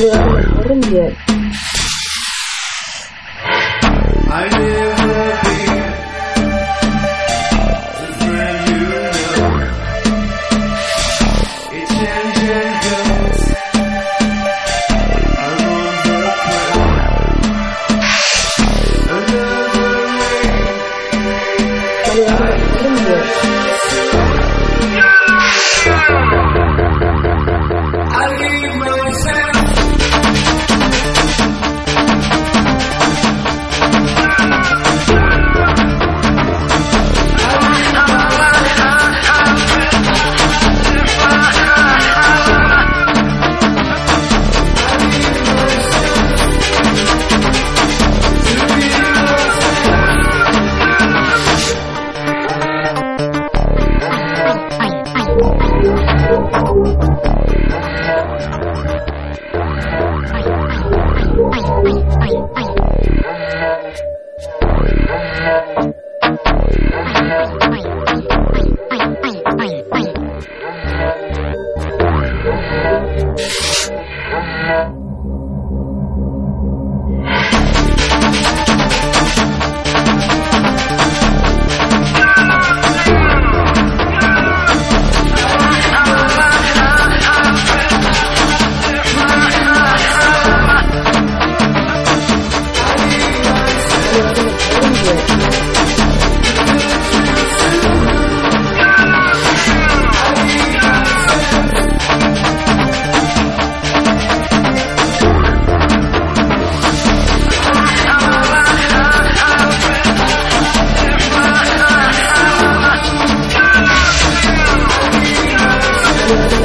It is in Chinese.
对，很牛。Thank you. Thank you.